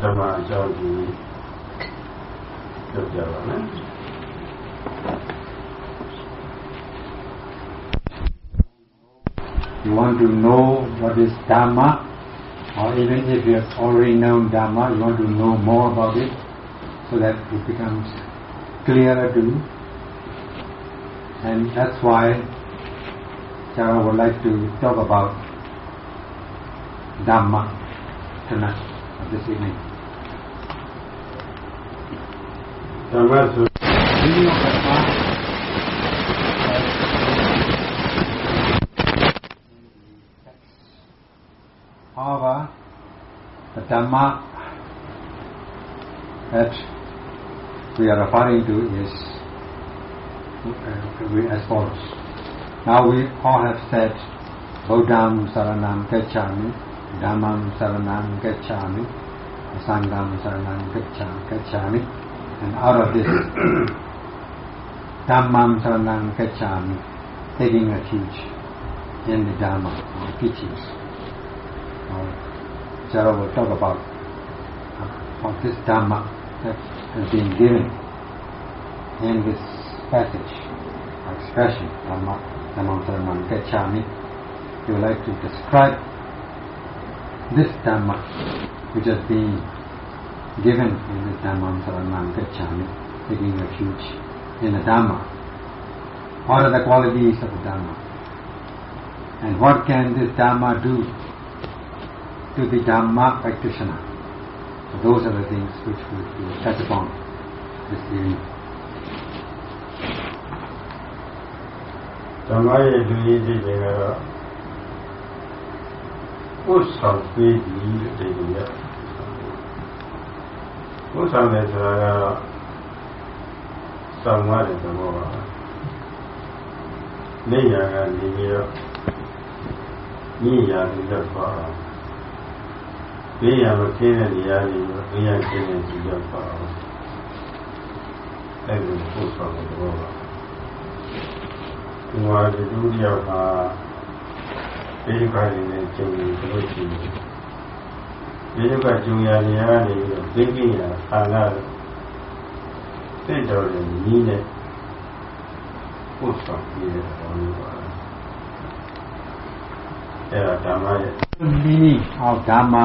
ဓမ္မအကြောင်းကြီးပြောပြပါမယ် You want to know what is Dhamma, or even if you have already known Dhamma, you want to know more about it, so that it becomes clearer to you. And that's why Sarah would like to talk about Dhamma tonight, or this evening. However, the Dhamma that we are referring to is uh, as follows. Now we all have said Buddham Saranam Gacchami, Dhammam Saranam Gacchami, Sangham Saranam Gacchami and out of this Dhammam Saranam Gacchami, taking refuge in the Dhamma or teachings. Now, Jara will talk about uh, this Dhamma that has been given in this passage or expression, Dhamma, Dhammam Saranam Gacchami. He would like to describe this Dhamma which has been given in the Dhammam Saranam Gacchami, taking refuge in the Dhamma. What are the qualities of the Dhamma? And what can this Dhamma do to the Dhamma practitioner? So those are the things which we will touch upon this evening. ဓမ္မရဲ့လူကြီးသိခြင်းကတော့ဥစ္စာပေးပြီးလို့သိ ကြရဥစ္စာနဲ့ဆိုတာကတော့ဆောင်ရတဲ့သဘောပါနေရကနေပြီးတော့ညရပြီးတော့ပါအောင်ဘေးရမခင်းတဲ့နေရာတွေဘေးရခင်းတဲ့ဒီရောက်ပါအောင်အဲ့ဒီဥစ္စာတဲ့သဘောပါဒီမှာဒီဒုတိယမှာဒီခါရင်းနဲ့ကျုံနေလို့ရှိတယ် ဒီကကျုံရနေရနေပြီးတော့သိကိရဌာနစိတ်တော်ရင်နီးနဲ့ပုစ္ဆာပြည့်တဲ့ဘောမျိုးပါအဲ့ဒါဓမ္မရဲ့ The meaning of Dhamma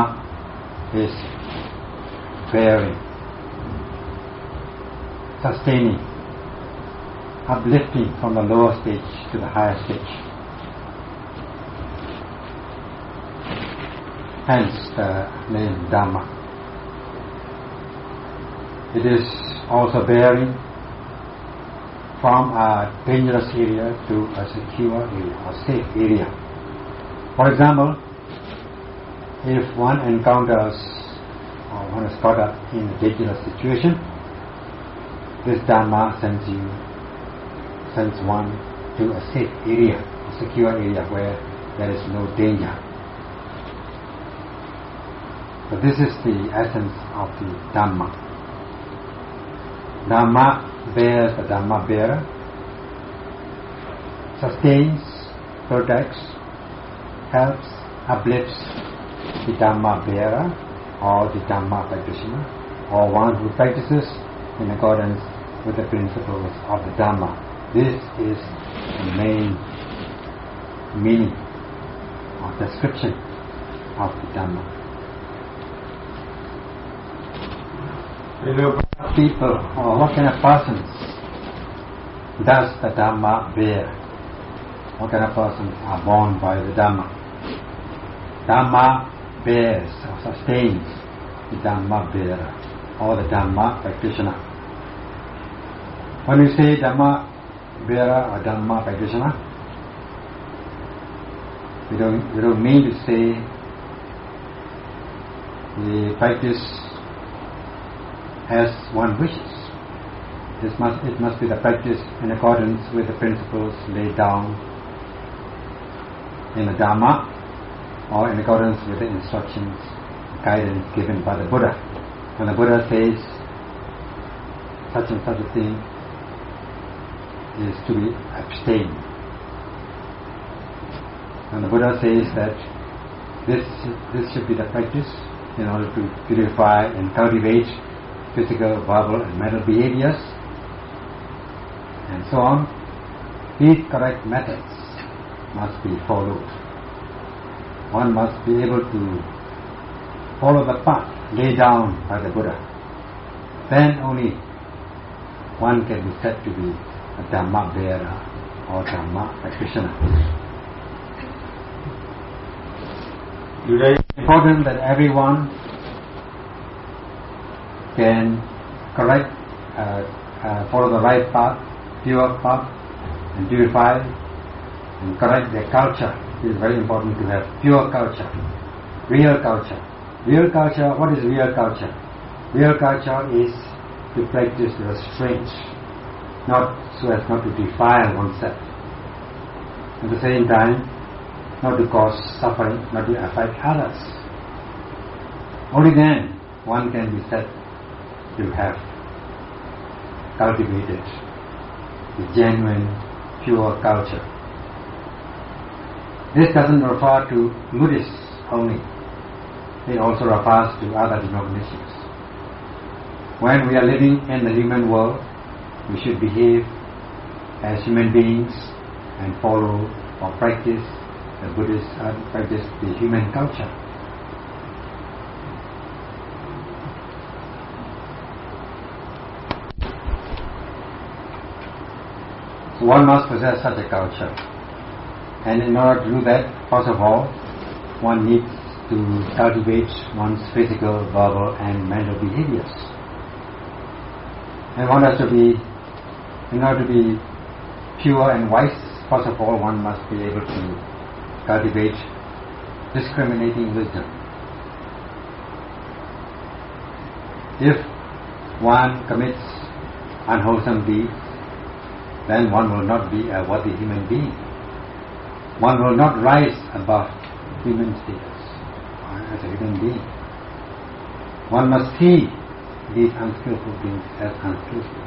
is bearing, sustaining, uplifting from the lower stage to the higher stage. Hence the name Dhamma. It is also bearing from a dangerous area to a secure area, a safe area. For example, if one encounters or one is caught up in a dangerous situation, this Dhamma sends you, sends one to a safe area, a secure area where there is no danger. So this is the essence of the Dhamma. Dhamma bears the Dhamma bearer, sustains, protects, helps, uplifts the Dhamma bearer or the Dhamma practitioner or one who practices in accordance with the principles of the Dhamma. This is the main meaning or description of the Dhamma. People or what kind of persons does the Dhamma bear? What kind of persons are born by the Dhamma? Dhamma bears or sustains the Dhamma bearer or the Dhamma practitioner. When we say Dhamma bearer or Dhamma practitioner, we don't, we don't mean to say the practice as one wishes. This must, it must be the practice in accordance with the principles laid down in the Dharma or in accordance with the instructions, guidance given by the Buddha. When the Buddha says such and such a thing is to be abstained. And the Buddha says that this this should be the practice, in order to purify and cultivate physical, verbal and mental behaviors and so on, these correct methods must be followed. One must be able to follow the path laid down by the Buddha. Then only one can be said to be a Dhamma bearer or Dhamma practitioner. It is important that everyone can correct, uh, uh, follow the right path, pure path, and purify and correct their culture. It is very important to have pure culture, real culture. Real culture, what is real culture? Real culture is to practice restraint, not so as not to defile oneself. At the same time, not to cause suffering, not to affect others. Only then one can be said to have cultivated the genuine, pure culture. This doesn't refer to Buddhists only. It also refers to other denominations. When we are living in the human world, we should behave as human beings and follow or practice the Buddhist uh, practice the human culture. One must possess such a culture. And in order to do that, first of all, one needs to cultivate one's physical, verbal, and mental behaviors. And one has to be, in order to be pure and wise, first of all, one must be able to cultivate discriminating wisdom. If one commits unwholesome deeds, then one will not be a worthy human being. One will not rise above human status as a human being. One must see these unskillful things as unskillful.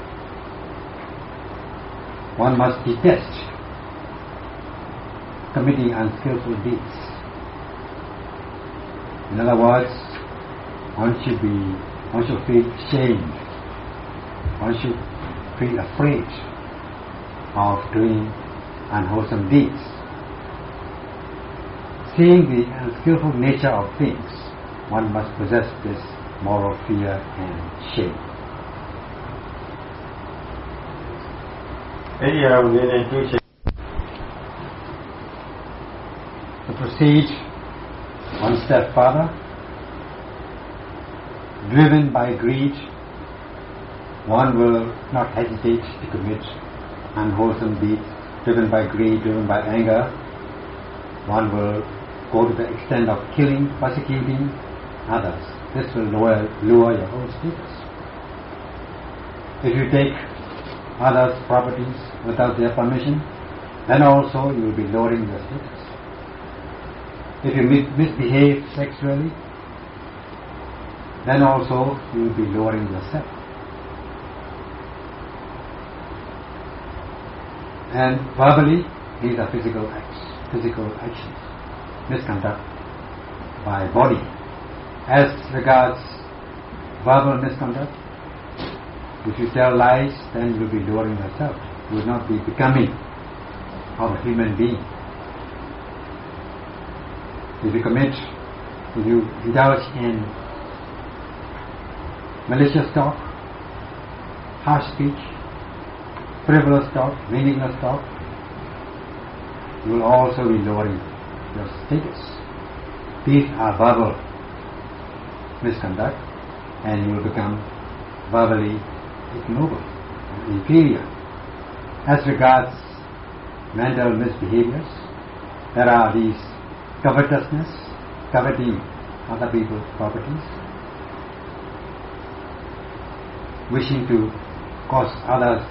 One must detest committing unskillful deeds. In other words, one should be, one should feel shame. One should feel afraid of doing unwholesome deeds. Seeing the unskillful nature of things, one must possess this moral fear and shame. အဲ့ဒီဟာကိုနည်းနည်းတွေးချင် To proceed one step further, driven by greed, one will not hesitate to commit unwholesome deeds. Driven by greed, driven by anger, one will go to the extent of killing, persecuting others. This will lower, your own status. If you take others' properties without their permission, then also you will be lowering your status. If you mis- misbehave sexually, then also you will be lowering yourself. And verbally, these are physical acts, physical actions, misconduct by body. As regards verbal misconduct, if you tell lies, then you will be lowering yourself. You will not be becoming of a human being. If you commit, if you indulge in malicious talk, harsh speech, frivolous talk, meaningless talk, you will also be lowering your status. These are verbal misconduct, and you will become verbally ignoble and inferior. As regards mental misbehaviors, there are these covetousness, coveting other people's properties, wishing to cause others,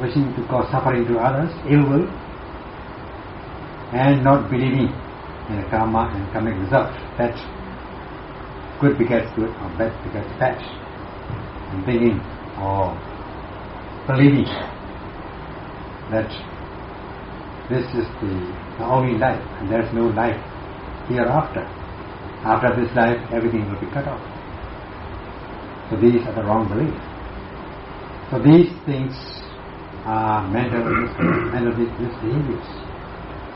wishing to cause suffering to others, ill will, and not believing in a karma and karmic result that good begets good or bad begets bad, and thinking or believing that this is the, the only life and there is no life hereafter. after this life everything will be cut off. So these are the wrong beliefs. So these things are mental, mental misbehaviors,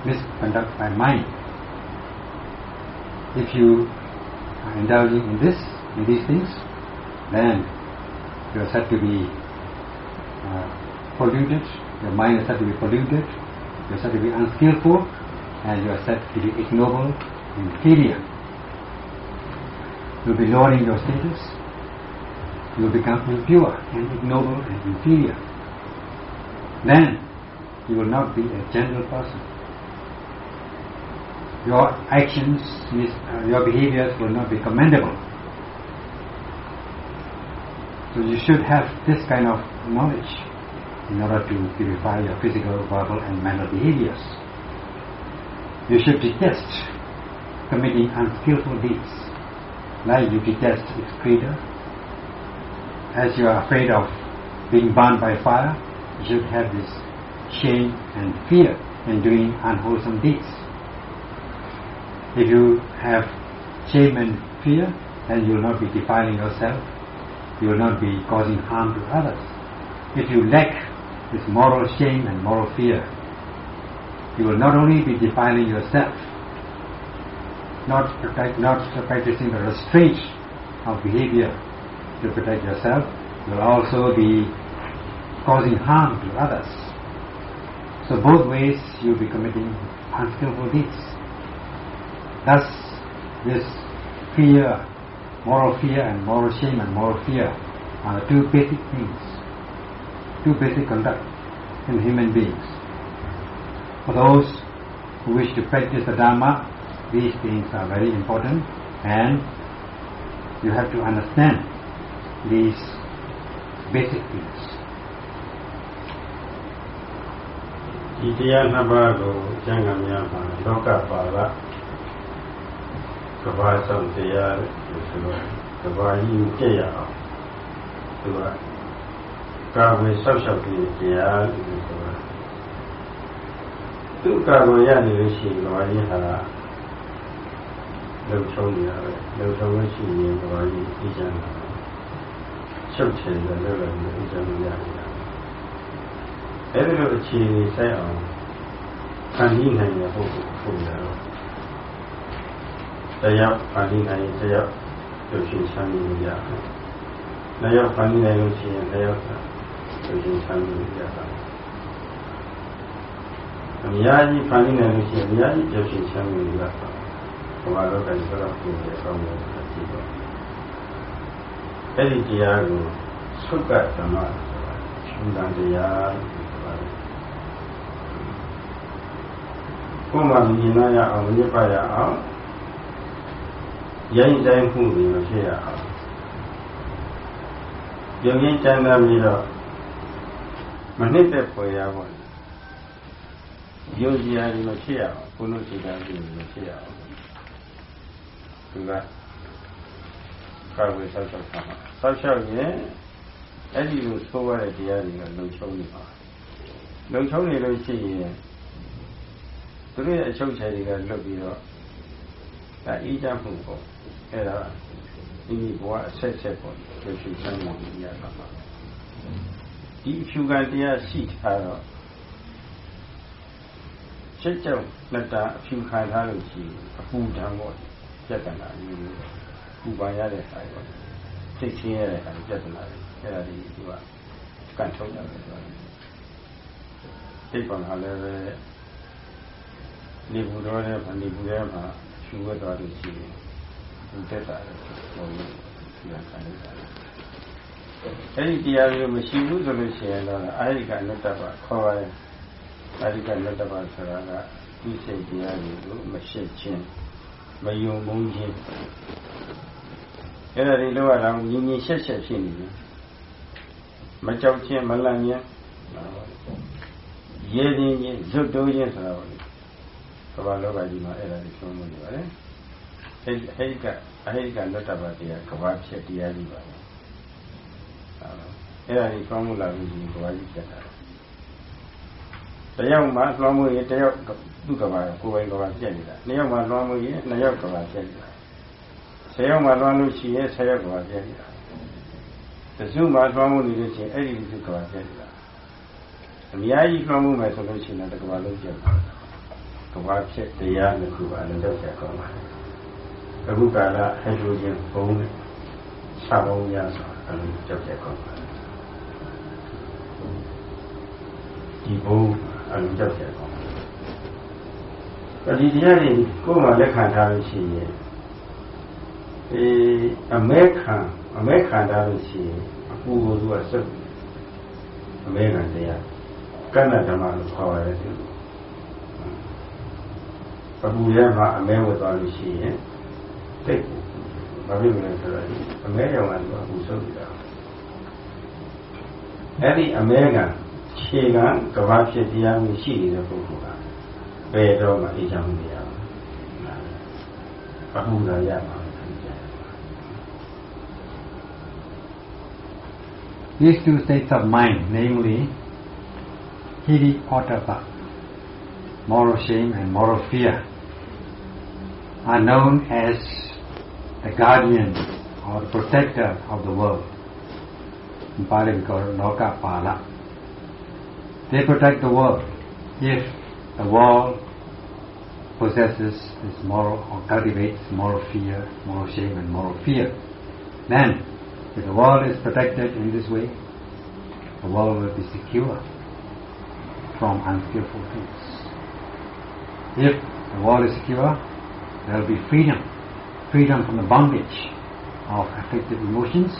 misconduct by mind. If you are indulging in this, in these things, then you are said to be uh, polluted, your mind is said to be polluted, you are said to be unskillful, and you are said to be ignoble, inferior. You will be lowering your status, you will become impure and ignoble and inferior. Then you will not be a general person. Your actions, uh, your behaviors will not be commendable. So you should have this kind of knowledge in order to purify your physical, verbal and mental behaviors. You should detest committing unskillful deeds, like you detest its creator. As you are afraid of being burned by fire, should have this shame and fear in doing unwholesome deeds. If you have shame and fear, then you will not be defiling yourself, you will not be causing harm to others. If you lack this moral shame and moral fear, you will not only be defiling yourself, not protect, not practicing the restraint of behavior to protect yourself, you will also be causing harm to others. So both ways you will be committing unskillful deeds. Thus, this fear, moral fear and moral shame and moral fear are the two basic things, two basic conduct in human beings. For those who wish to practice the Dharma, these things are very important and you have to understand these basic things. ဒီတရားနှစ်ပါးကိုကျမ်းဂန်များမှာလောကပါဠကဘာဆောင်တရားလို့ဆိုတော့ကဘာကြီးပြည့်ရအောင်သူကကာဝေဆောက်ရှောက်ပြီးတရားလို့ဆိုတာသူကာဝေရနေလို့ရှိရင်ကဘာကြီးဟာလုံချုံနေတာပဲလုံချုံလို့ရှိရင်ကဘာကြီးသိကြတာချုပ်ချယ်တယ်လို့လည်းသိကြလို့ရတယ် အဲဒီလိုအခြေအနေဆိုင်အောင်ခံရနိုင်တဲ့ပုဂ္ဂိုလ်ပုံရတော့တရားခံရနိုင်တရားတို့ရှိချမ်းမြေရတယ်။တရားခံရနိုင်လို့ရှိရင်တရားတို့ရှိချမ်းမြေရတာ။အများကြီးခံရနိုင်လို့ရှိရင်အများကြီးတို့ရှိချမ်းမြေရတာ။ဘုရားတော်ကဆိုတော့ဒီအကောင်းဆုံးအကြည့်တော့အဲ့ဒီတရားကိုသုက္ကသမ္မာဆိုတာရှင်တန်တရား ကိုယ်မှမြင်နိုင်ရအောင်မြင်ပါရအောင်ရိုင်းတိုင်းမှုတွေမဖြစ်ရအောင်ယုံရင်ကျမ်းသာပြီးတော့မနစ်သက်ဖွယ်ရပါဘူးယုံကြည်ရည်မဖြစ်ရအောင်ဘုလို့စိတ်ဓာတ်ကြီးမဖြစ်ရအောင်သူကကာဝေဆောက်ရှောက်တာဆောက်ရှောက်ရင်အဲ့ဒီလိုသိုးရတဲ့တရားတွေကလုံချုံနေပါလုံချုံနေလို့ရှိရင် သူတို့ရဲ့အချုပ်ချယ်တွေကလွတ်ပြီးတော့ဒါအေးချမ်းမှုပေါ့အဲ့ဒါဒီဘဝအဆက်ဆက်ပေါ့သူရှိချမ်းသာရတာပါဒီအဖြူကတရားရှိထားတော့ချက်ကြောင့်လက်တာအဖြူခံထားလို့ရှိအပူဓာတ်ပေါ့ပြဿနာအမျိုးမျိုးပူပါရတဲ့ဟာပေါ့စိတ်ချင်းရတဲ့ဟာပြဿနာတွေအဲ့ဒါဒီသူကကန်ထုတ်ရတယ်ဆိုတာစိတ်ပေါ်လာလည်းပဲ နေဘူးတော့တဲ့ဗနေဘူးထဲမှာရှူဝတ်သွားလို့ရှိရင်ဒီတက်တာလည်းပေါ်လို့ဒီကခံရတာအဲ့ဒီတရားမျိုးမရှိဘူးဆိုလို့ရှိရင်တော့အာရိကနတ္တပခေါ်ပါရဲ့အာရိကနတ္တပဆိုတာကဒီစိတ်တရားတွေကိုမရှင်းချင်းမယုံမုန်းချင်းအဲ့ဒါတွေတော့တော့ညီညီရှက်ရှက်ဖြစ်နေတယ်မကြောက်ချင်းမလန့်ချင်းရဲခြင်းချင်းဇွတ်တိုးချင်းဆိုတာပေါ့ကမ္ဘာလောကကြီးမှာအဲ့ဒါတွေဆုံးမနေပါလေဟိဟိကအဟိကလွတ်တပါတရားကမ္ဘာဖြစ်တရားကြီးပါအဲ့ဒါတွေဆုံးမလာလို့ဒီကမ္ဘာကြီးဖြစ်တာတယောက်မှလွှမ်းမိုးရင်တယောက်သူ့ကမ္ဘာကိုယ်ပိုင်ကမ္ဘာဖြစ်နေတာနှစ်ယောက်မှလွှမ်းမိုးရင်နှစ်ယောက်ကမ္ဘာဖြစ်နေတာ10ယောက်မှလွှမ်းလို့ရှိရင်10ယောက်ကဘာပြည့်နေတာတစုမှလွှမ်းမှုနေလို့ရှိရင်အဲ့ဒီစုကဘာပြည့်နေတာအများကြီးလွှမ်းမှုမယ်ဆိုလို့ရှိရင်တကဘာလုံးပြည့်မှာ ကဘာဖြစ်တရားနှစ်ခုအလုံးရောက်ဆက်ကောင်းပါအခုကာလဟိုက်ဒရိုဂျင်ဘုံနဲ့စာဘုံရဆိုအလုံးရောက်ဆက်ကောင်းပါဒီဘုံအလုံးရောက်ဆက်ကောင်းပါဒီတရားတွေကိုယ်မှလက်ခံထားလို့ရှိရင်အေးအမဲခံအမဲခံထားလို့ရှိရင်အပူကိုသူကစက်အမဲခံတရားကဏ္ဍဓမ္မလို့ခေါ်ရတယ် သူအပူရဲမှာအမဲဝတ်သွားလို့ရှိရင်တိတ်ဘာဖြစ်မလဲဆိုတော့အမဲရောင်ကတော့အပူဆုပ်နေတာအဲ့ဒီအမဲကခြေကကဘာဖြစ်တရားမျိုးရှိနေတဲ့ပုဂ္ဂိုလ်ကဘယ်တော့မှအေးချမ်းမရဘူးအပူသာရမှာ These two states of mind, namely hiri ottappa, moral shame and moral fear, are known as the guardian or the protector of the world. In Pali we call it loka pala. They protect the world. If the world possesses this moral or cultivates moral fear, moral shame and moral fear, then if the world is protected in this way, the world will be secure from unskillful things. If the world is secure, there will be freedom, freedom from the bondage of afflictive emotions.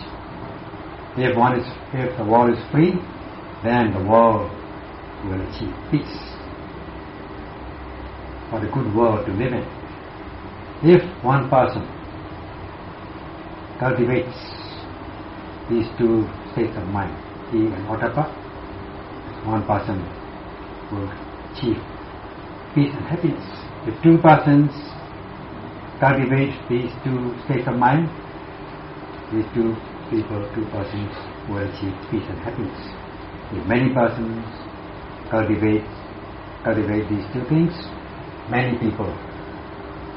If one is, if the world is free, then the world will achieve peace. For the good world to live in. If one person cultivates these two states of mind, hiri and Ottappa, one person will achieve peace and happiness. If two persons cultivate these two states of mind, these two people, two persons will achieve peace and happiness. If many persons cultivate cultivate these two things, many people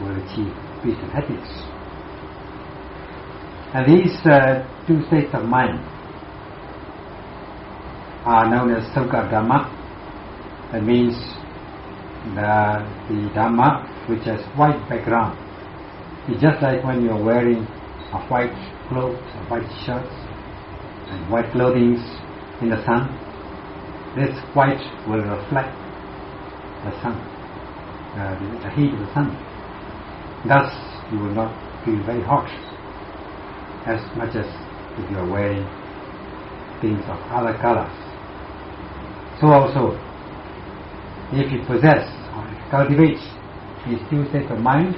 will achieve peace and happiness. And these uh, two states of mind are known as Sukka Dhamma. That means the, the Dhamma which has white background. It's just like when you're wearing a white clothes, a white shirt, and white clothing in the sun. This white will reflect the sun, uh, the, the heat of the sun. Thus, you will not feel very hot as much as if you are wearing things of other colors. So also, if you possess or cultivate these two states of mind,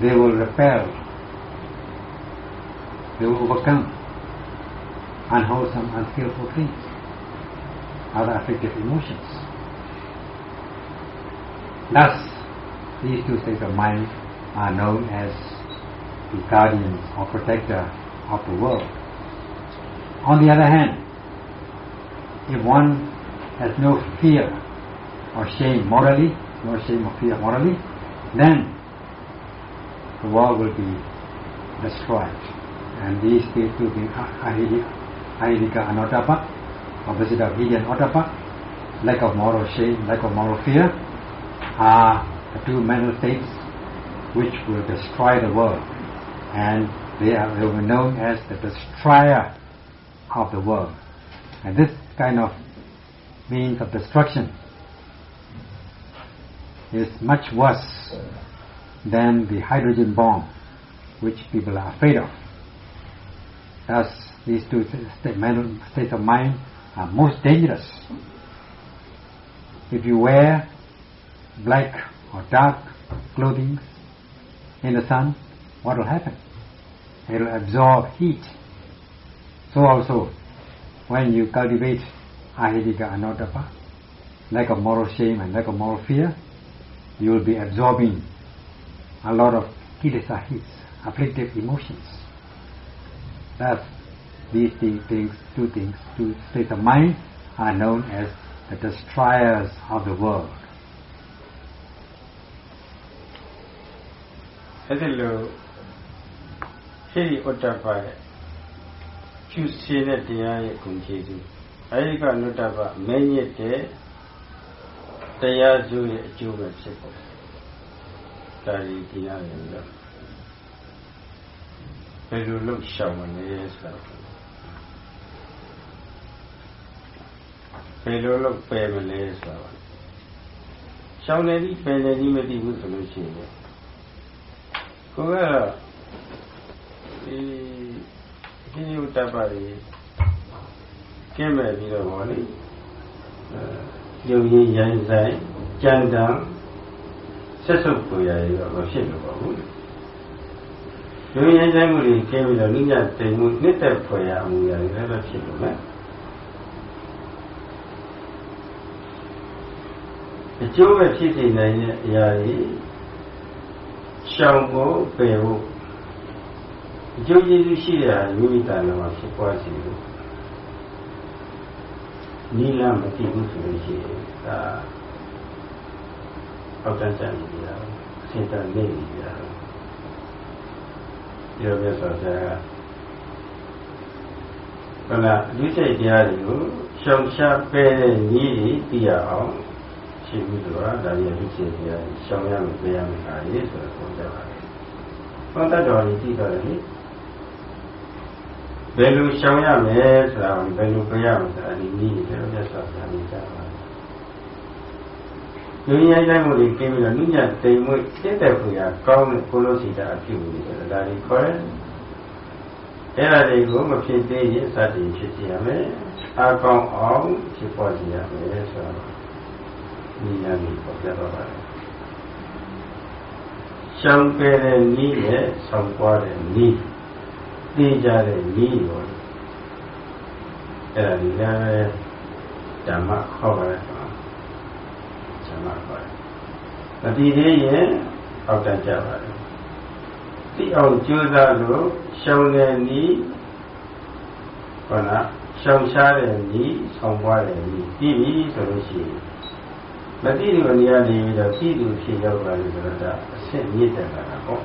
they will repel, they will overcome unwholesome, unskillful things, other affective emotions. Thus, these two states of mind are known as the guardians or protector of the world. On the other hand, if one has no fear or shame morally, no shame or fear morally, then the world will be destroyed. And these two things, ahirika and ottappa, opposite of hidya and ottappa, lack of moral shame, lack of moral fear, are the two mental states which will destroy the world. And they are they will be known as the destroyer of the world. And this kind of means of destruction is much worse than the hydrogen bomb which people are afraid of. Thus, these two states of mind are most dangerous. If you wear black or dark clothing in the sun, what will happen? It will absorb heat. So also, when you cultivate ahirika anottappa, lack of moral shame and lack of moral fear, you will be absorbing a lot of kilesahis, afflictive emotions. Thus, these things, two things, two states of mind are known as the destroyers of the world. အဲ့ဒီလိုဟိရိဥတ္တပရဲ့ဖြူစင်းတဲ့တရားရဲ့ဂုဏ်ကျေးဇူး အဲဒီကနုတ္တပမဲညစ်တဲ့တရားစုရဲ့အကျိုးပဲဖြစ်ပေါ်ဒါဒီဒီနာရဲ့လို့ဘယ်လိုလုပ်ရှောင်မလဲဆိုတော့ဘယ်လိုလုပ်ပယ်မလဲဆိုတော့ရှောင်နေပြီပယ်နေပြီမသိဘူးဆိုလို့ရှိရင်ကိုယ်ကဒီဒီဥတ္တပတွေ ကျင်းမဲ့ပြီးတော့ဗောလေအဲရုပ်ရင်းရိုင်းဆိုင်ကြံတံဆက်စုပ်ကိုရရတော့မဖြစ်လို့ပါဘူးရုပ်ရင်းရိုင်းမှုတွေကျင်းပြီးတော့နိညာတိမ်မှုနှစ်သက်ဖွယ်ရအမှုရလည်းပဲဖြစ်လို့မယ်အကျိုးပဲဖြစ်စေနိုင်တဲ့အရာတွေရှောင်ဖို့ပယ်ဖို့အကျိုးကျေးဇူးရှိတဲ့မိမိတန်တော်မှာဖြစ်ပွားစေလို့ နိလမသိဘူးဆိုလို့ရှိရင်ဒါအောက်တန်းကြနေကြတာစင်တန်နေနေကြတာပြောပြဆိုဆရာကဘယ်လားလူစိတ်တရားတွေကိုရှောင်ရှားပယ်တဲ့နည်းတွေသိရအောင်ရှိဘူးဆိုတာဒါကြီးလူစိတ်တရားရှောင်ရမယ်ပယ်ရမယ်ဟာရေးဆိုတော့ပြောကြပါတယ်။ဘုရားတော်ကြီးသိတော်တယ်လေဘ ယ်လိုရှောင်ရမယ်ဆိုတာဘယ်လိုပြရမလဲဆိုတာဒီနည်းတွေတော့ဆက်ဆက်ပြန်ကြပါဒုညရိုက်မှုတွေကင်းပြီးတော့နုညတိမ်မွေ့တက်တဲ့ခွေကကောင်းတဲ့ကိုလိုစီတာအဖြစ်ဝင်တယ်ဒါတွေခေါ်တယ်အဲ့ဒါတွေကိုမဖြစ်သေးရင်စတင်ဖြစ်စီရမယ်အကောင်းအောင်ဖြစ်ပေါ်စီရမယ်ဆိုတော့ဒီညနေပေါ်ပြတော့ပါတယ်ရှောင်ပယ်တဲ့နည်းနဲ့ဆောင်ပွားတဲ့နည်း သိကြတဲ့နည်းရောအဲ့ဒါဒီလည်းဓမ္မခေါ်ပါတယ်ဓမ္မခေါ်တယ်မတည်သေးရင်အောက်တန်းကြပါတယ်သိအောင်ကြိုးစားလို့ရှောင်တဲ့နည်းဟောလားရှောင်ရှားတဲ့နည်းဆောင်ပွားတဲ့နည်းပြီးပြီဆိုလို့ရှိရင်မတိတူအနေနဲ့နေပြီးတော့သိတူဖြစ်ရောက်လာတယ်ဆိုတော့အဆင့်မြင့်တယ်လာတာပေါ့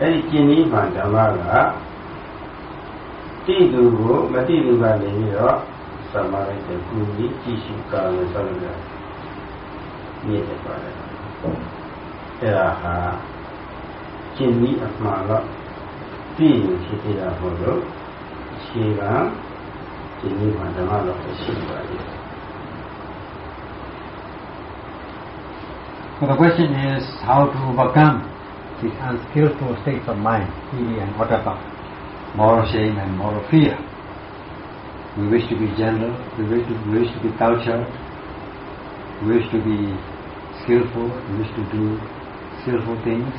အဲ့ဒီကျင်ကြီးမှဓမ္မကတိတူကိုမတိတူကနေပြီးတော့သမာဓိတဲ့ကုကြီးကြည့်ရှုကာလို့ဆိုလို့ရတယ်မြင့်တယ်ပါတယ်အဲ့ဒါဟာကျင်ကြီးအမှန်တော့ပြည့်ရင်ဖြစ်သေးတာဟုတ်လို့ခြေကကျင်ကြီးမှဓမ္မတော့ရှိပါလိမ့် So the question is how to overcome these unskillful states of mind, pili and ottappa, moral shame and moral fear. We wish to be gentle, we wish to, we wish to be cultured, we wish to be skillful, we wish to do skillful things.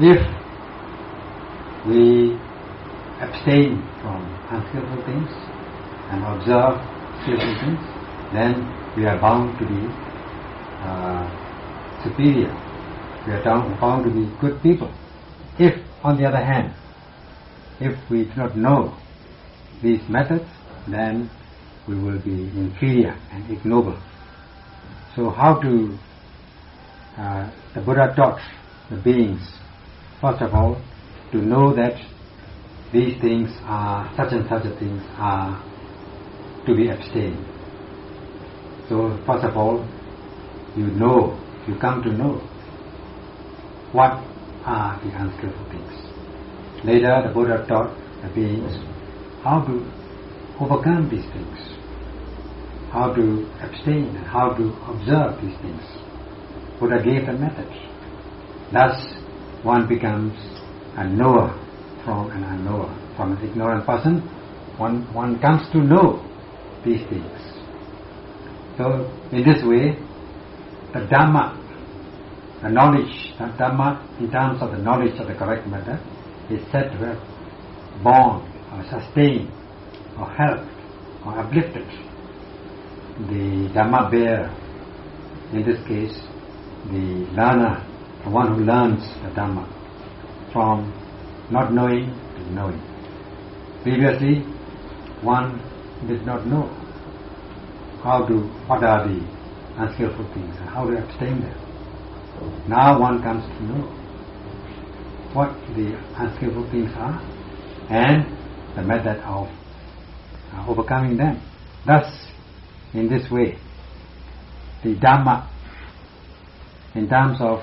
If we abstain from unskillful things and observe skillful things, then we are bound to be uh, superior. We are down, bound to be good people. If, on the other hand, if we do not know these methods, then we will be inferior and ignoble. So how to, uh, the Buddha taught the beings, first of all, to know that these things are, such and such things are to be abstained. So first of all, you know, you come to know what are the unskillful things. Later, the Buddha taught the beings how to overcome these things, how to abstain and how to observe these things. Buddha gave a method. Thus, one becomes a knower from an unknower. From an ignorant person, one, one comes to know these things. So, in this way, the Dhamma, the knowledge, the Dhamma in terms of the knowledge of the correct method, is said to have borne or sustained or helped or uplifted the Dhamma bearer, in this case, the learner, the one who learns the Dhamma, from not knowing to knowing. Previously, one did not know how to, what are the unskillful things and how to abstain them. Now one comes to know what the unskillful things are and the method of uh, overcoming them. Thus, in this way, the Dhamma, in terms of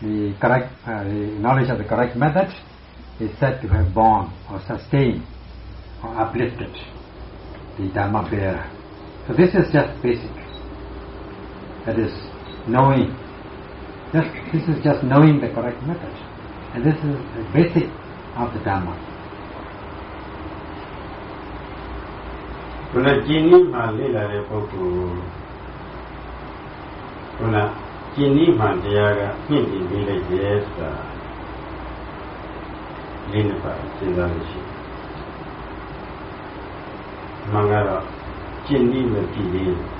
the correct, uh, the knowledge of the correct method, is said to have borne or sustained or uplifted the Dhamma bearer. So this is just basic. That is knowing. Just this is just knowing the correct method, and this is the basic of the Dhamma. ဘုရားကျင်းဤမှာလေ့လာတဲ့ပုဂ္ဂိုလ်ဘုရားကျင်းဤမှာတရားကမြင့်တည်ပြီးလိုက်ရဲ့ဆိုတာလေးနှစ်ပါးစဉ်းစားလို့ရှိတယ်။မှန်ကတော့ကျင့်ဤမတည်သေးဘူး။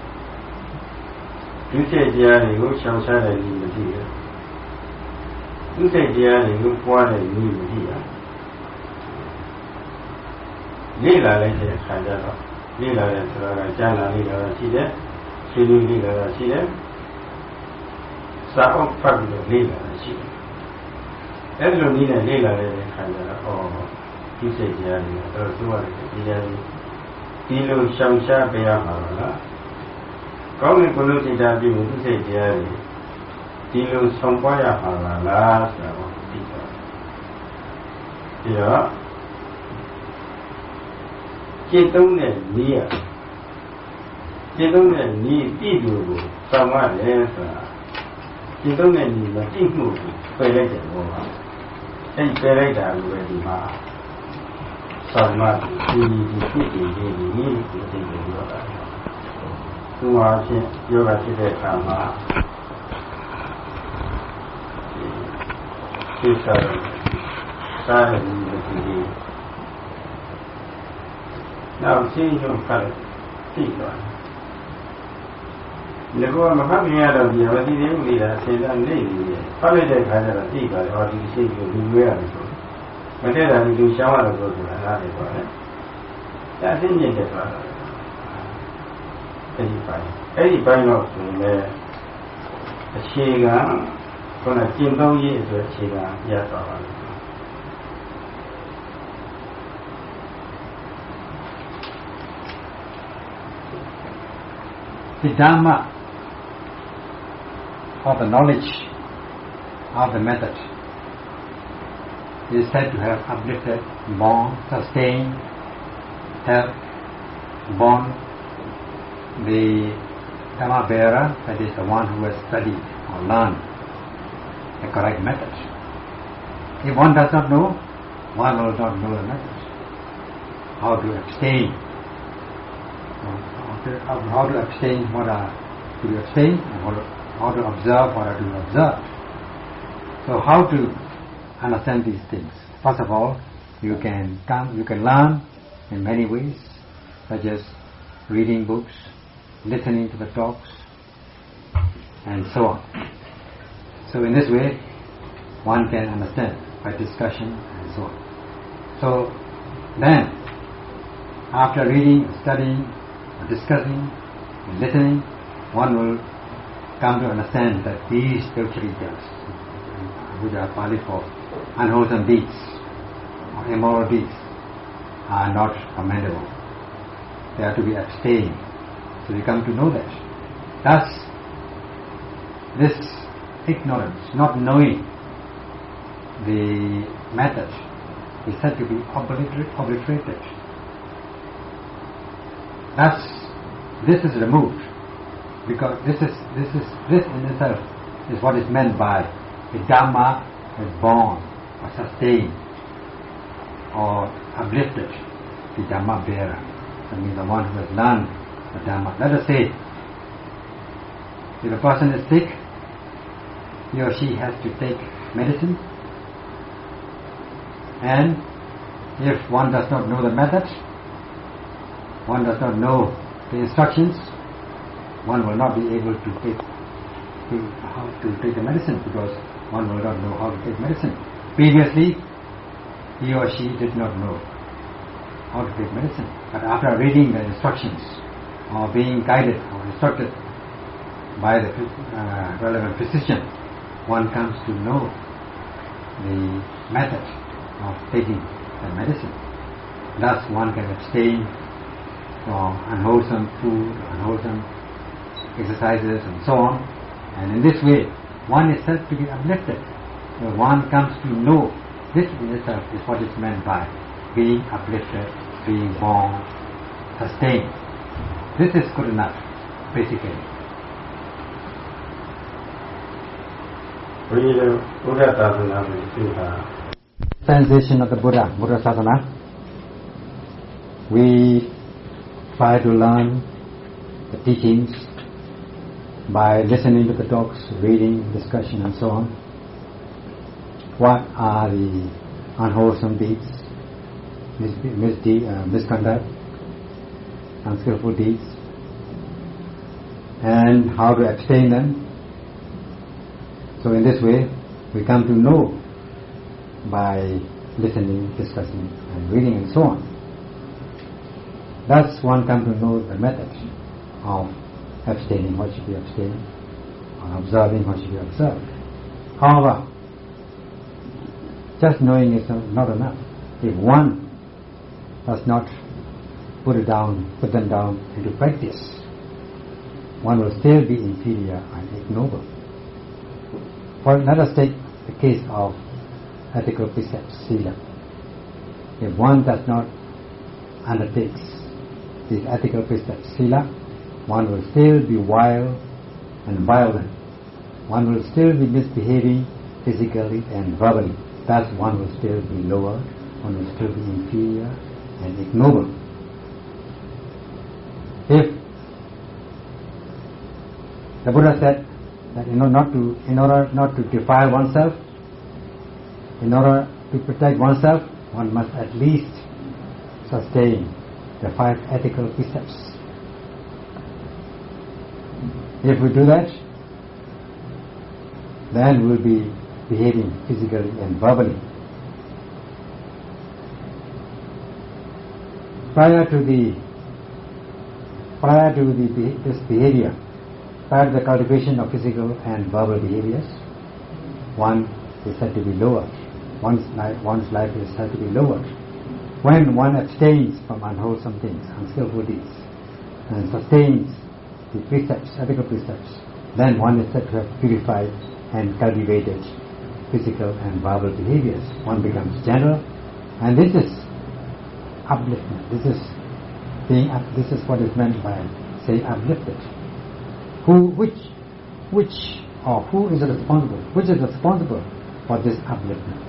ဒုစိတ်တရားတွေကိုရှောင်ရှားတဲ့ဤမတည်ဘူး။ဒုစိတ်တရားတွေကိုပွားတဲ့ဤမတည်ဘူး။လေ့လာလိုက်တဲ့အခါကျတော့လေ့လာတဲ့ဆိုတာကကြားလာလေ့လာတာရှိတယ်။ဆွေးနွေးလေ့လာတာရှိတယ်။စာအုပ်ဖတ်ပြီးတော့လေ့လာတာရှိတယ်။အဲ့လိုနည်းနဲ့လေ့လာတဲ့အခါကျတော့အော်ဒီစိတ်တရားတွေတော့သူ့ရတယ်တရားတွေဒီလိုရှောင်ရှားပေးရမှာလား။ ကောင်းတဲ့ကုလစိတ်ဓာတ်ပြုမှုသူစိတ်တရားတွေဒီလိုဆောင်ပွားရမှာလားဆိုတာကိုသိတော့ဒီတော့ကျင့်သုံးတဲ့နည်းရကျင့်သုံးတဲ့နည်းပြည့်စုံကိုဆောင်ရတယ်ဆိုတာကျင့်သုံးတဲ့နည်းမတိမှုကိုပယ်လိုက်တဲ့ဘောပါအဲ့ပယ်လိုက်တာကိုပဲဒီမှာဆောင်မှဒီဒီပြည့်ပြည့်လေးဒီနည်းကိုသိနေပြောတာ သူဟာချင်းယောဂဖြစ်တဲ့အခါမှာဒီစားစားရည်ဒီဒီနောက်ရှင်းချုပ်ဖတ်သိသွားတယ်ဒီကောမဖတ်မြင်ရတော့ဒီဟောဒီလေးလေးတာအစဉ်သားနေနေတယ်ဖတ်လိုက်တဲ့ခါကျတော့သိသွားတယ်ဟောဒီရှင်းချုပ်လူရွေးရတယ်ဆိုမတည့်တာဒီလူရှောင်းရတယ်ဆိုဆိုတာလားလေပေါ့လေဒါအစဉ်မြင့်တယ်ဆိုတာအဲ့ဒီ ပိုင်းအဲ့ဒီပိုင်းတော့ဆိုရင်လည်းအခြေခံခုနကျင့်သုံးရေးအတွက်အခြေခံရသွားပါလိမ့် the Dhamma or the knowledge of the method is said to have uplifted, born, sustained, helped, born the Dhamma bearer, that is the one who has studied or learned the correct method. If one does not know, one will not know the method. How to abstain how to, abstain, what are to abstain, and how to, how to observe, what are to observe. So how to understand these things? First of all, you can come, you can learn in many ways, such as reading books, listening to the talks, and so on. So in this way, one can understand by discussion and so on. So then, after reading, studying, discussing, listening, one will come to understand that these deeds, which are Pali for unwholesome deeds or immoral deeds, are not commendable. They are to be abstained. So we come to know that. Thus, this ignorance, not knowing the method, is said to be obliterated. Thus, this is removed because this is this is this in itself is what is meant by the Dhamma is born or sustained or uplifted the Dhamma bearer. That means the one who has learned Let us say if a person is sick, he or she has to take medicine and if one does not know the method, one does not know the instructions, one will not be able to take to, how to take the medicine because one will not know how to take medicine. Previously, he or she did not know how to take medicine, but after reading the instructions or being guided or instructed by the uh, relevant physician, one comes to know the method of taking the medicine. Thus one can abstain from unwholesome food, unwholesome exercises and so on. And in this way, one is said to be uplifted. So one comes to know this in itself is what is meant by being uplifted, being born, sustained. This is good enough, basically. Sensation of the Buddha, Buddha Sasana. We try to learn the teachings by listening to the talks, reading, discussion and so on. What are the unwholesome deeds, misconduct, unskillful deeds, and how to abstain them. So in this way, we come to know by listening, discussing, and reading and so on. Thus one comes to know the method of abstaining, what should be abstained, or observing, what should be observed. However, just knowing is not enough. If one does not put it down, put them down into practice, one will still be inferior and ignoble. For let us take the case of ethical precepts, sila. If one does not undertake these ethical precepts, sila, one will still be wild and violent. One will still be misbehaving physically and verbally. Thus one will still be lower, one will still be inferior and ignoble. If the Buddha said that in order not to, in order not to defile oneself, in order to protect oneself, one must at least sustain the five ethical precepts. If we do that, then we'll be behaving physically and verbally. Prior to the prior to the this behavior, prior to the cultivation of physical and verbal behaviors, one is said to be lower. One's life, one's life is said to be lower. When one abstains from unwholesome things, unskillful deeds, and sustains the precepts, ethical precepts, then one is said to have purified and cultivated physical and verbal behaviors. One becomes general, and this is upliftment. This is being up, this is what is meant by saying uplifted. Who, which, which, or who is responsible? Which is responsible for this upliftment?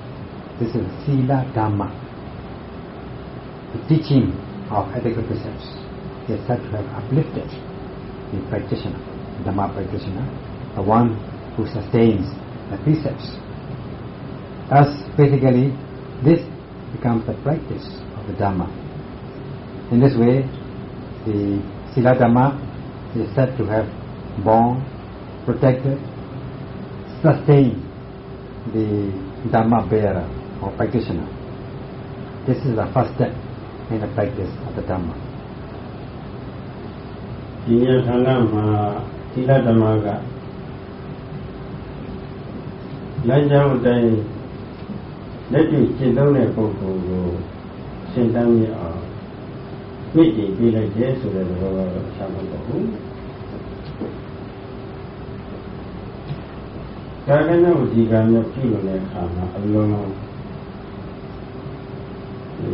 This is Sila Dhamma. The teaching of ethical precepts is said to have uplifted the practitioner, Dhamma practitioner, the one who sustains the precepts. Thus, basically, this becomes the practice of the Dhamma. In this way, the Sila Dhamma is said to have borne, protected, sustained the Dhamma bearer or practitioner. This is the first step in the practice of the Dhamma. ဒီရဌာနမှာသီလဓမ္မကလမ်းကြောင်းအတိုင်းလက်တွေ့ရှင်းသုံးတဲ့ပုဂ္ဂိုလ်ကိုရှင်းတမ်းမြအောင် မြင့်တင်ပေးလိုက်တယ်ဆိုတဲ့သဘောကတော့ရှားမဟုတ်ဘူး။ကာကနဝဒီကံမျိုးပြုလို့တဲ့အခါမှာအလုံးလုံးဒီ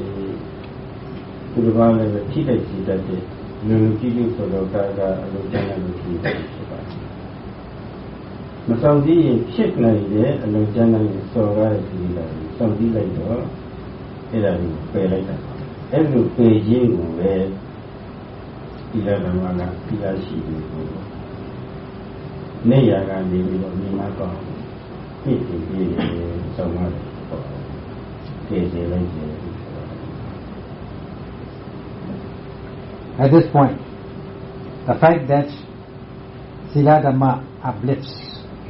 သူတစ်ပါးလည်းပဲထိတိုက်စီတတ်တဲ့လူလူကြည့်လို့ဆိုတော့ကာကအလုံးကျန်တဲ့လူကြီးဖြစ်ပါတယ်။မဆောင်ကြည့်ရင်ဖြစ်နိုင်တဲ့အလုံးကျန်တဲ့စော်ကားတဲ့ဒီလိုစောင့်ကြည့်လိုက်တော့အဲ့ဒါကိုပယ်လိုက်တာပါ။ အဲ့လိုပယ်ခြင်းကိုပဲဒီလဓမ္မကပြရရှိပြီးကိုနေရကနေပြီးတော့မြင်မကောင်းပြည့်ပြည့်ပြည့်စောင့်ရတယ်ပေါ့။ကျေကျေလိုက်ကျေ At this point, the fact that Sila Dhamma uplifts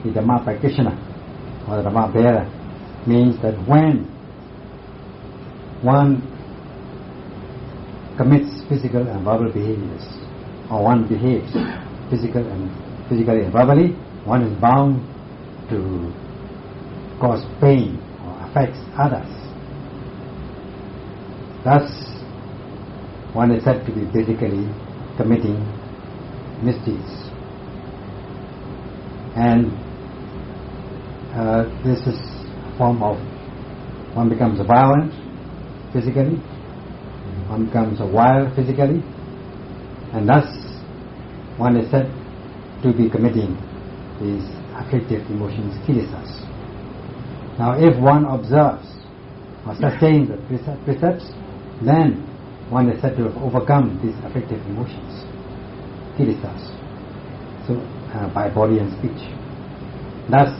the Dhamma practitioner or the Dhamma bearer means that when one commits physical and verbal behaviors or one behaves physical and physically and verbally, one is bound to cause pain or affects others. Thus, one is said to be basically committing misdeeds. And uh, this is a form of one becomes violent physically, one becomes wild physically, and thus one is said to be committing these afflictive emotions, kilesas. Now, if one observes or sustains the precepts, then one is said to have overcome these afflictive emotions, kilesas, so uh, by body and speech. Thus,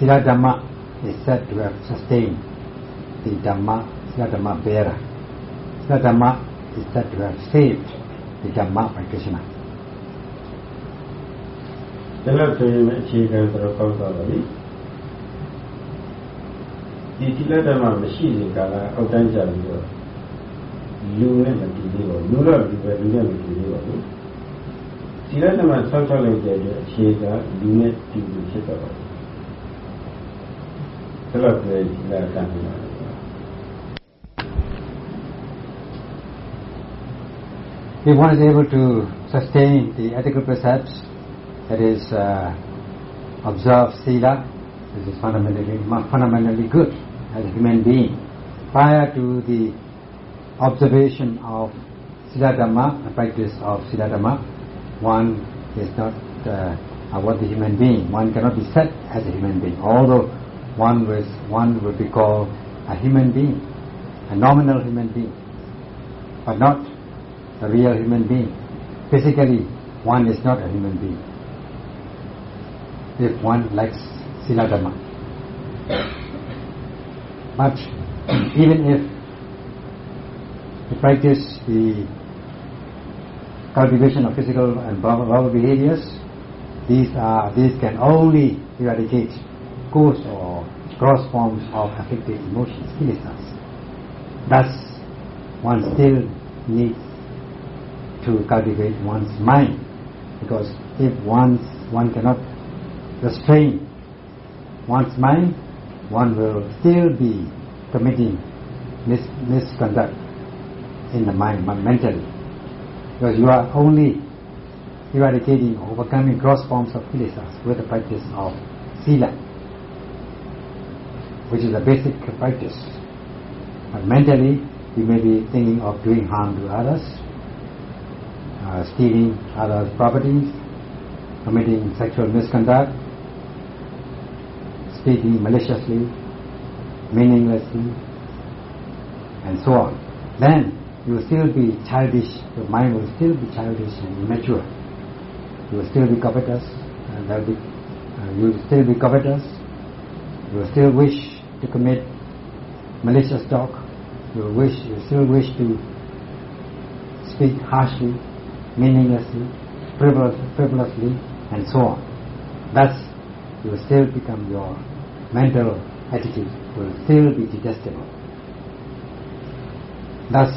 Sila Dhamma is said to have sustained the Dhamma, Sila Dhamma. Sila Dhamma is said to have saved the Dhamma practitioner. ဒီလိုဆိုရင်အခြေခံဆိုတော့ကောင်းသွားပါပြီဒီသီလဓမ္မမရှိရင်ကာလအောက်တန်းကြပြီးတော့လူနဲ့မတည်သေးပါဘူးလူတော့လူပဲလူနဲ့မတည်သေးပါဘူးသီလဓမ္မဆောက်ရှောက်လိုက်တဲ့အတွက်အခြေခံလူနဲ့တည်ပြီးဖြစ်တော့ပါဘူးဒီလိုပဲသီလဓမ္မ If one is able to sustain the ethical precepts, that is, uh, observe sila, this is fundamentally, fundamentally good as a human being. Prior to the observation of sila dhamma, the practice of sila dhamma, one is not uh, a worthy human being. One cannot be set as a human being, although one was one would be called a human being, a nominal human being, but not a real human being. Physically, one is not a human being. If one lacks sila dhamma. But even if to practice the cultivation of physical and verbal behaviors, these are these can only eradicate coarse or gross forms of affected emotions, kilesas. Thus, one still needs to cultivate one's mind, because if one's one cannot restrain one's mind, one will still be committing mis- misconduct in the mind, mentally. Because you are only eradicating, overcoming gross forms of kilesas with the practice of sila, which is a basic practice. But mentally, you may be thinking of doing harm to others, uh, stealing others' properties, committing sexual misconduct, speaking maliciously, meaninglessly, and so on. Then you will still be childish, your mind will still be childish and immature. You will still be covetous, and be, uh, you will still be covetous, you will still wish to commit malicious talk, you will wish, you still wish to speak harshly, meaninglessly, frivolously, and so on. Thus, you still become your mental attitude will still be detestable. Thus,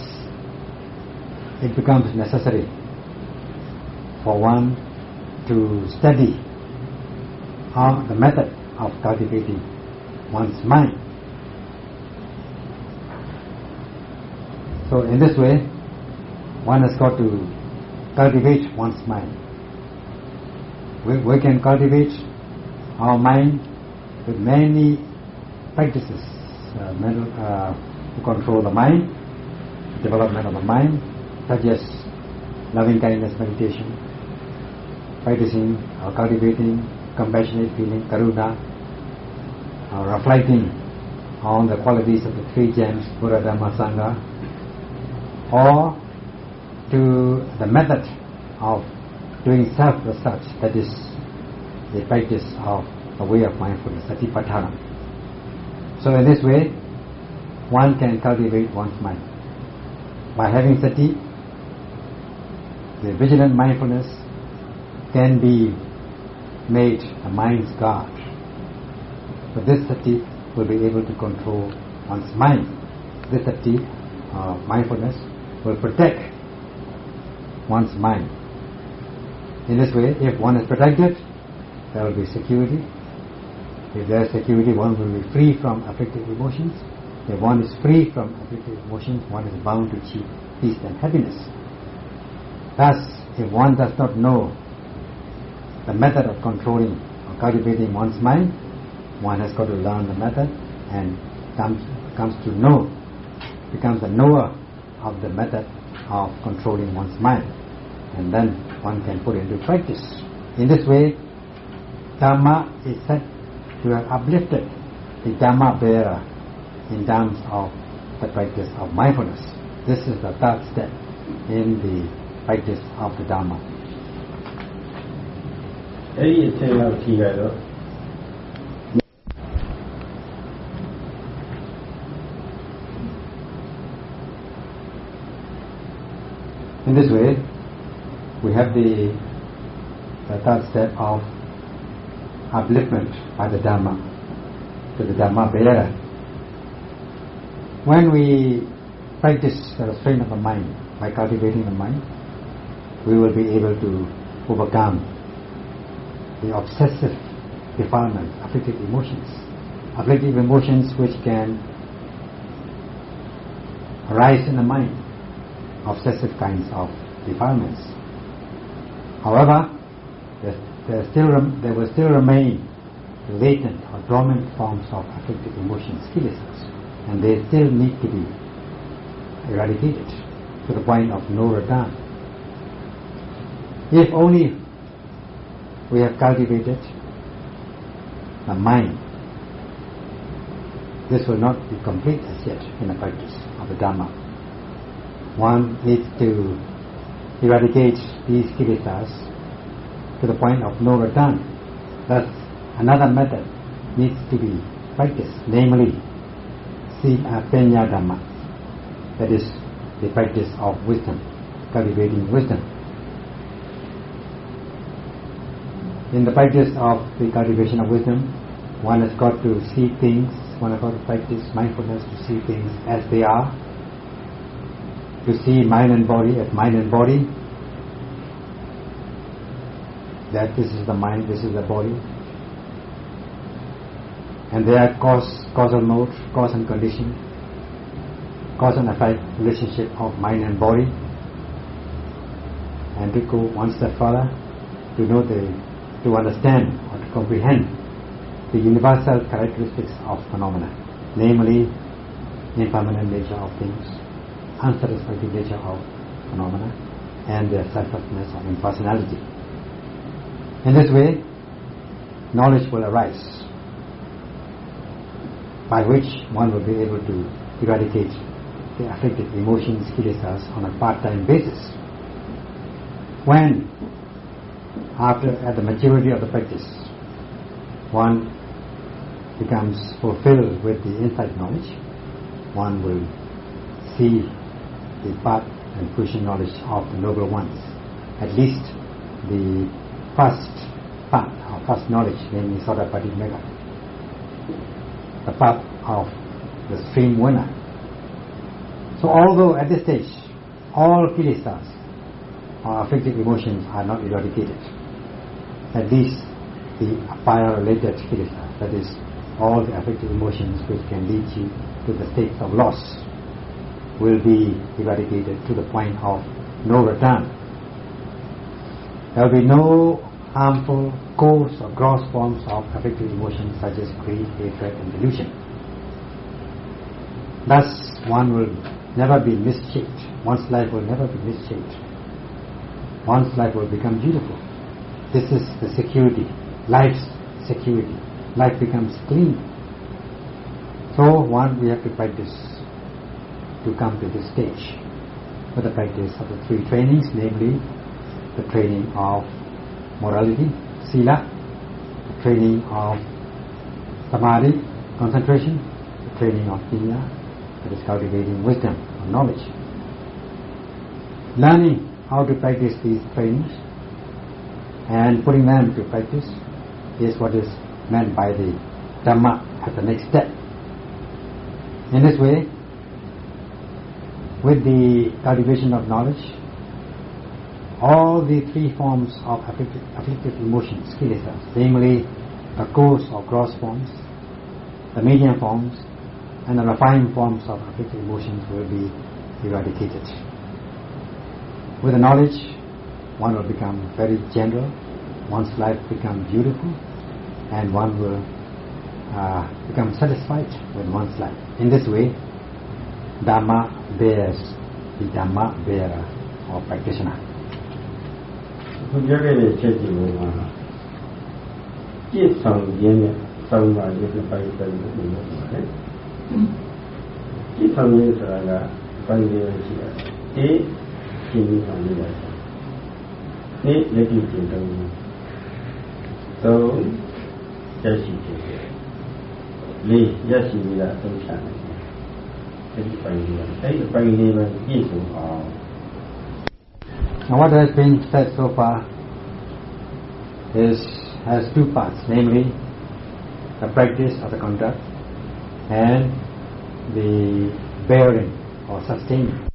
it becomes necessary for one to study how the method of cultivating one's mind. So in this way, one has got to cultivate one's mind. We, we can cultivate our mind with many practices uh, mental, uh, to control the mind, development of the mind, such as loving kindness meditation, practicing or cultivating compassionate feeling, karuna, or reflecting on the qualities of the three gems, Buddha, Dhamma, Sangha, or to the method of doing self-research, that is the practice of a way of mindfulness, satipatthana. So in this way, one can cultivate one's mind. By having sati, the vigilant mindfulness can be made a mind's guard. So this sati will be able to control one's mind. This sati, uh, mindfulness, will protect one's mind. In this way, if one is protected, there will be security. If there is security, one will be free from afflictive emotions. If one is free from afflictive emotions, one is bound to achieve peace and happiness. Thus, if one does not know the method of controlling or cultivating one's mind, one has got to learn the method and comes, comes to know, becomes a knower of the method of controlling one's mind. And then one can put into practice. In this way, Dhamma is said to have uplifted the Dhamma bearer in terms of the practice of mindfulness. This is the third step in the practice of the Dhamma. အဲ့ဒီအချိန်လောက်ထိကတော့ this way, we have the, the third step of upliftment by the Dhamma to the Dhamma bearer. When we practice the restraint of the mind by cultivating the mind, we will be able to overcome the obsessive defilement, afflictive emotions. Afflictive emotions which can arise in the mind, obsessive kinds of defilements. However, there, still there will still remain latent or dormant forms of affective emotions, kilesas, and they still need to be eradicated to the point of no return. If only we have cultivated the mind, this will not be complete as yet in the practice of the Dhamma. One needs to eradicate these kilesas to the point of no return. Thus, another method needs to be practiced, namely, Penya Dhamma, that is, the practice of wisdom, cultivating wisdom. In the practice of the cultivation of wisdom, one has got to see things, one has got to practice mindfulness to see things as they are, to see mind and body as mind and body, that this is the mind, this is the body, and they are cause, causal mode, cause and condition, cause and effect relationship of mind and body, and to go one step further, to know the, to understand or to comprehend the universal characteristics of phenomena, namely impermanent nature of things, unsatisfactory nature of phenomena, and their selflessness or impersonality. In this way, knowledge will arise, by which one will be able to eradicate the affected emotions, kilesas, on a part-time basis. When, after at the maturity of the practice, one becomes fulfilled with the insight knowledge, one will see the path and fruition knowledge of the noble ones. At least the first path or first knowledge, namely Sotapatti Magga. The path of the stream winner. So although at this stage all kilesas or afflictive emotions are not eradicated, at least the fire related kilesas, that is all the afflictive emotions which can lead you to the states of loss will be eradicated to the point of no return. There will be no harmful, coarse or gross forms of afflictive emotions such as greed, hatred and delusion. Thus one will never be misshaped. One's life will never be misshaped. One's life will become beautiful. This is the security, life's security. Life becomes clean. So one we have to practice to come to this stage with the practice of the three trainings, namely the training of morality, sila, the training of samadhi, concentration, the training of pinya, that is cultivating wisdom or knowledge. Learning how to practice these trainings and putting them to practice is what is meant by the Dhamma at the next step. In this way, with the cultivation of knowledge, all the three forms of afflictive, afflictive emotions, kilesas, namely the coarse or gross forms, the medium forms, and the refined forms of afflictive emotions will be eradicated. With the knowledge, one will become very general, one's life become beautiful, and one will uh, become satisfied with one's life. In this way, Dhamma bears the Dhamma bearer or practitioner. ခုပြောခဲ့တဲ့ချက်ကြီးပေါ်မှာပြည့်စုံခြင်းနဲ့စောင့်ပါရေးတစ်ပိုက်ပိုက်လို့ပြောပါတယ်။ပြည့်စုံခြင်းဆိုတာကပိုင်းရရှိတာ။ဒီရှင်းပြီးဆောင်ရတာ။ဒီလက်ကြည့်ခြင်းတော့သုံးရရှိခြင်းလေးရရှိပြီးတာအသုံးချတယ်။ Now what has been said so far is has two parts, namely the practice of the conduct and the bearing or sustaining